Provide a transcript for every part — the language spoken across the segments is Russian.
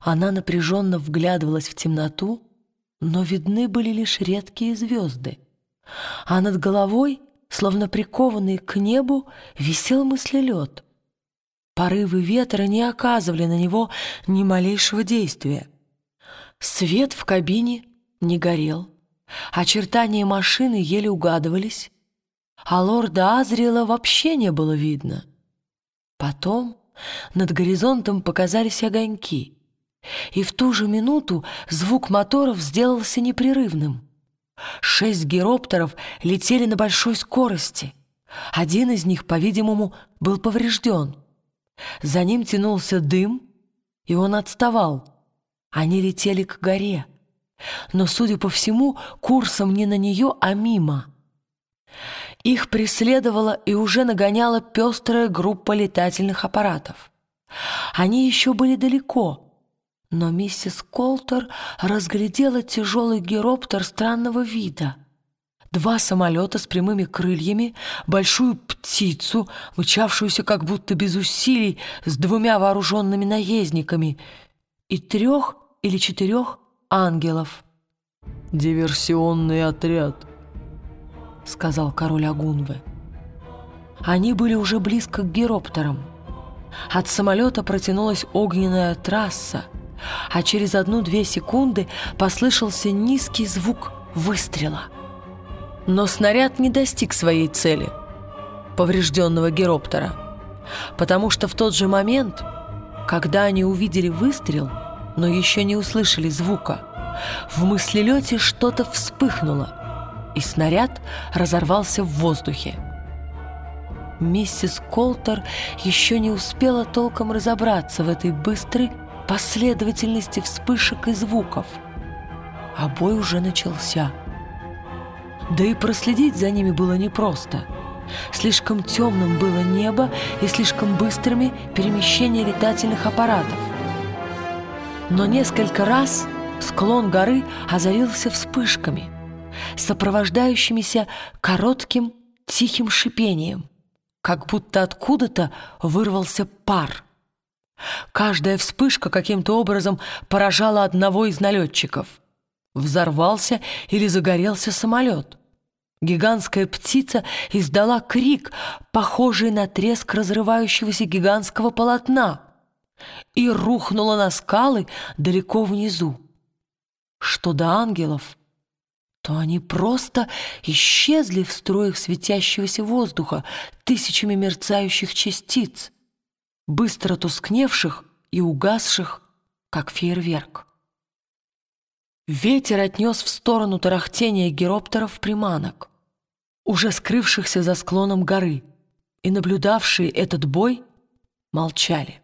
Она напряженно вглядывалась в темноту, но видны были лишь редкие звезды. А над головой, словно прикованный к небу, висел мыслелед. Порывы ветра не оказывали на него ни малейшего действия. Свет в кабине не горел, очертания машины еле угадывались, а лорда Азриэла вообще не было видно. Потом над горизонтом показались огоньки, и в ту же минуту звук моторов сделался непрерывным. Шесть героптеров летели на большой скорости. Один из них, по-видимому, был поврежден. За ним тянулся дым, и он отставал. Они летели к горе, но, судя по всему, курсом не на нее, а мимо. Их преследовала и уже нагоняла пестрая группа летательных аппаратов. Они еще были далеко, но миссис Колтер разглядела тяжелый героптер странного вида. Два самолета с прямыми крыльями, большую птицу, мчавшуюся как будто без усилий, с двумя вооруженными наездниками, и трех или четырех ангелов. «Диверсионный отряд», — сказал король Агунвы. Они были уже близко к героптерам. От самолета протянулась огненная трасса, а через одну-две секунды послышался низкий звук выстрела. Но снаряд не достиг своей цели — поврежденного героптера, потому что в тот же момент, когда они увидели выстрел, но еще не услышали звука, в мыслелете что-то вспыхнуло — и снаряд разорвался в воздухе. Миссис Колтер еще не успела толком разобраться в этой быстрой последовательности вспышек и звуков. А бой уже начался. Да и проследить за ними было непросто. Слишком темным было небо и слишком быстрыми перемещения летательных аппаратов. Но несколько раз склон горы озарился вспышками – сопровождающимися коротким тихим шипением, как будто откуда-то вырвался пар. Каждая вспышка каким-то образом поражала одного из налетчиков. Взорвался или загорелся самолет. Гигантская птица издала крик, похожий на треск разрывающегося гигантского полотна, и рухнула на скалы далеко внизу. Что до ангелов, то они просто исчезли в строях светящегося воздуха тысячами мерцающих частиц, быстро тускневших и угасших, как фейерверк. Ветер отнес в сторону тарахтения героптеров приманок, уже скрывшихся за склоном горы, и наблюдавшие этот бой молчали.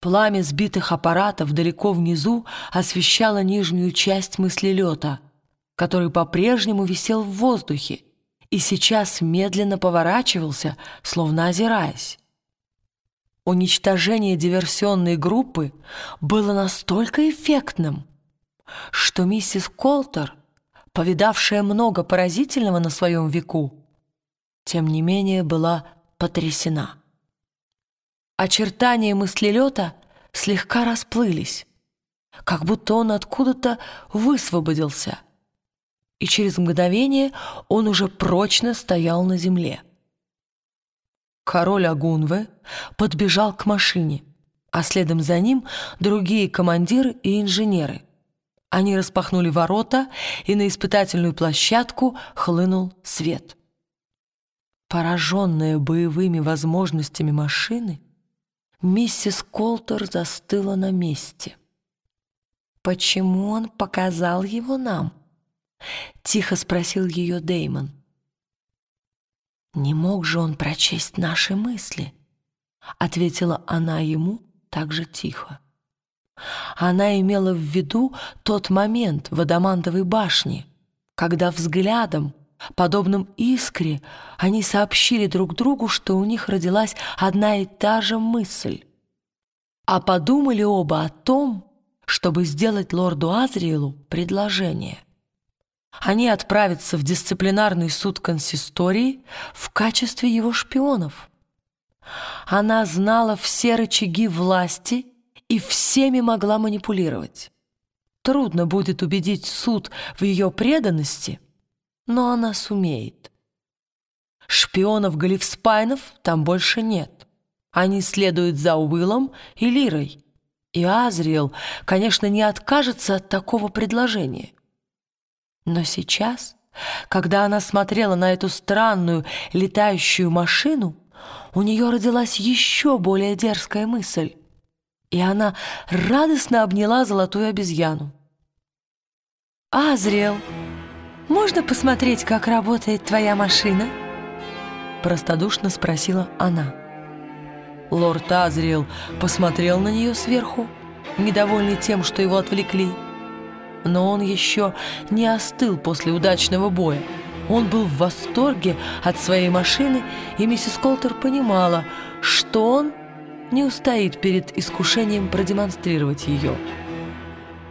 Пламя сбитых аппаратов далеко внизу освещало нижнюю часть мыслелета — который по-прежнему висел в воздухе и сейчас медленно поворачивался, словно озираясь. Уничтожение диверсионной группы было настолько эффектным, что миссис Колтер, повидавшая много поразительного на своем веку, тем не менее была потрясена. Очертания мыслелета слегка расплылись, как будто он откуда-то высвободился — и через мгновение он уже прочно стоял на земле. Король Агунве подбежал к машине, а следом за ним другие командиры и инженеры. Они распахнули ворота, и на испытательную площадку хлынул свет. Пораженная боевыми возможностями машины, миссис Колтер застыла на месте. «Почему он показал его нам?» — тихо спросил ее Деймон. «Не мог же он прочесть наши мысли?» — ответила она ему так же тихо. Она имела в виду тот момент в Адамантовой башне, когда взглядом, подобным искре, они сообщили друг другу, что у них родилась одна и та же мысль. А подумали оба о том, чтобы сделать лорду Азриэлу предложение — они отправятся в дисциплинарный суд консистории в качестве его шпионов. Она знала все рычаги власти и всеми могла манипулировать. Трудно будет убедить суд в ее преданности, но она сумеет. Шпионов Галифспайнов там больше нет. Они следуют за Уиллом и Лирой. И Азриэл, конечно, не откажется от такого предложения. Но сейчас, когда она смотрела на эту странную летающую машину, у нее родилась еще более дерзкая мысль, и она радостно обняла золотую обезьяну. «Азриэл, можно посмотреть, как работает твоя машина?» Простодушно спросила она. Лорд Азриэл посмотрел на нее сверху, недовольный тем, что его отвлекли. Но он еще не остыл после удачного боя. Он был в восторге от своей машины, и миссис Колтер понимала, что он не устоит перед искушением продемонстрировать ее.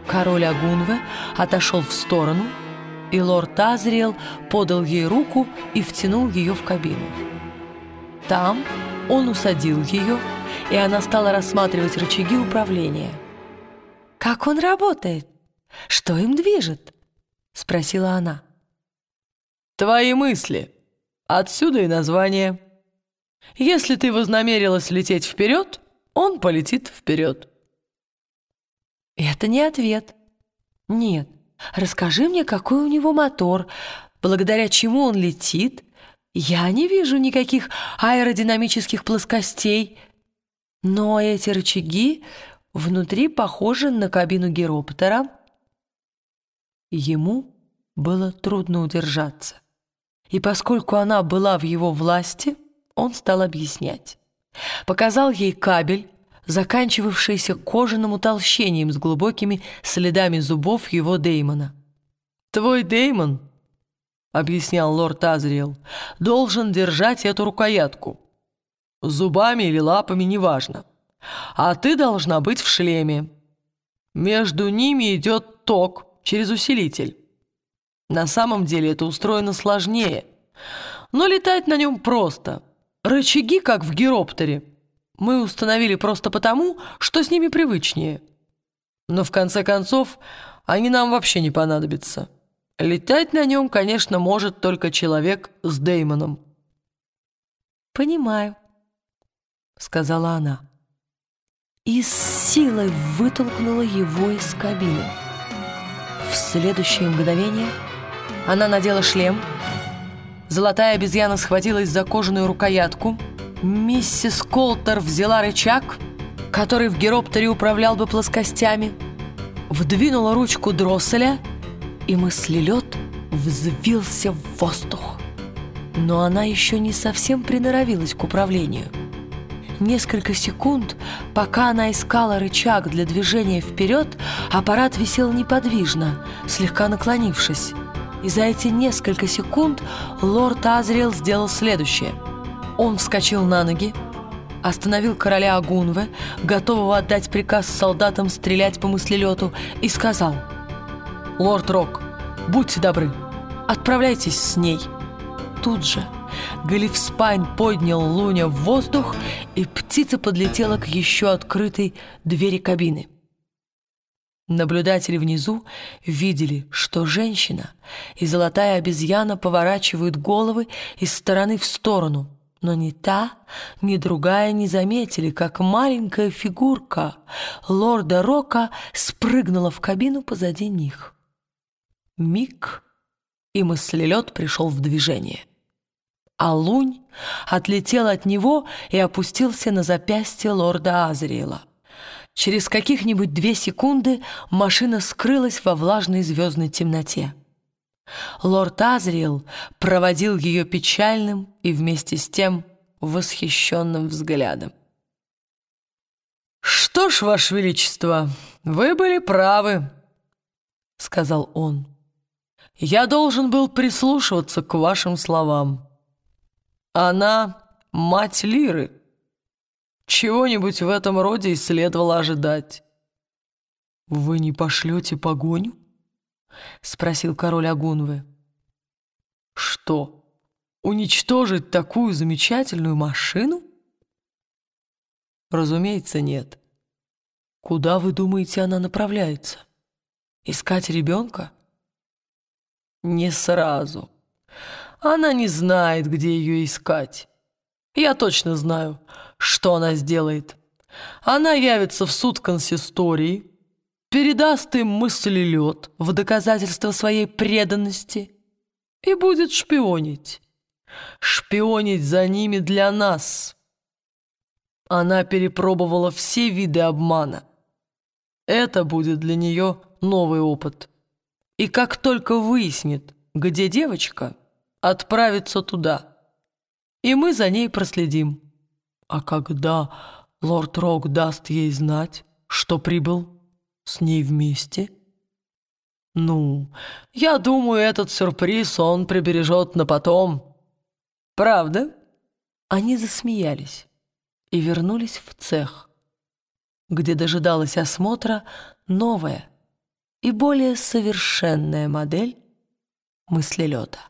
Король Агунве отошел в сторону, и лорд Азриэл подал ей руку и втянул ее в кабину. Там он усадил ее, и она стала рассматривать рычаги управления. «Как он работает? Что им движет?» — спросила она. «Твои мысли. Отсюда и название. Если ты вознамерилась лететь вперед, он полетит вперед». «Это не ответ. Нет, расскажи мне, какой у него мотор, благодаря чему он летит, я не вижу никаких аэродинамических плоскостей, но эти рычаги внутри похожи на кабину гироптера. Ему было трудно удержаться. И поскольку она была в его власти, он стал объяснять. Показал ей кабель, заканчивавшийся кожаным утолщением с глубокими следами зубов его Деймона. «Твой Деймон — объяснял лорд Азриэл, — должен держать эту рукоятку. Зубами или лапами, неважно. А ты должна быть в шлеме. Между ними идет ток через усилитель. На самом деле это устроено сложнее, но летать на нем просто. Рычаги, как в гироптере, мы установили просто потому, что с ними привычнее. Но в конце концов они нам вообще не понадобятся». Летать на нем, конечно, может только человек с Деймоном. «Понимаю», — сказала она. И с силой вытолкнула его из кабины. В следующее мгновение она надела шлем. Золотая обезьяна схватилась за кожаную рукоятку. Миссис Колтер взяла рычаг, который в героптере управлял бы плоскостями, вдвинула ручку дросселя — и мыслелед взвился в воздух. Но она еще не совсем приноровилась к управлению. Несколько секунд, пока она искала рычаг для движения вперед, аппарат висел неподвижно, слегка наклонившись. И за эти несколько секунд лорд Азриэл сделал следующее. Он вскочил на ноги, остановил короля Агунве, готового отдать приказ солдатам стрелять по мыслелету, и сказал — «Лорд Рок, будьте добры, отправляйтесь с ней». Тут же Галифспайн поднял Луня в воздух, и птица подлетела к еще открытой двери кабины. Наблюдатели внизу видели, что женщина и золотая обезьяна поворачивают головы из стороны в сторону, но ни та, ни другая не заметили, как маленькая фигурка лорда Рока спрыгнула в кабину позади них. Миг, и мыслелед пришел в движение. А лунь отлетел от него и опустился на запястье лорда Азриэла. Через каких-нибудь две секунды машина скрылась во влажной звездной темноте. Лорд Азриэл проводил ее печальным и вместе с тем восхищенным взглядом. «Что ж, Ваше Величество, вы были правы», — сказал он. Я должен был прислушиваться к вашим словам. Она — мать Лиры. Чего-нибудь в этом роде и следовало ожидать. «Вы не пошлете погоню?» — спросил король Агунвы. «Что, уничтожить такую замечательную машину?» «Разумеется, нет. Куда, вы думаете, она направляется? Искать ребенка? Не сразу. Она не знает, где ее искать. Я точно знаю, что она сделает. Она явится в суд консистории, передаст им мыслелед в доказательство своей преданности и будет шпионить. Шпионить за ними для нас. Она перепробовала все виды обмана. Это будет для нее новый опыт. И как только выяснит, где девочка, отправится туда. И мы за ней проследим. А когда лорд Рок даст ей знать, что прибыл с ней вместе? Ну, я думаю, этот сюрприз он прибережет на потом. Правда? Они засмеялись и вернулись в цех где дожидалась осмотра новая и более совершенная модель мыслелета.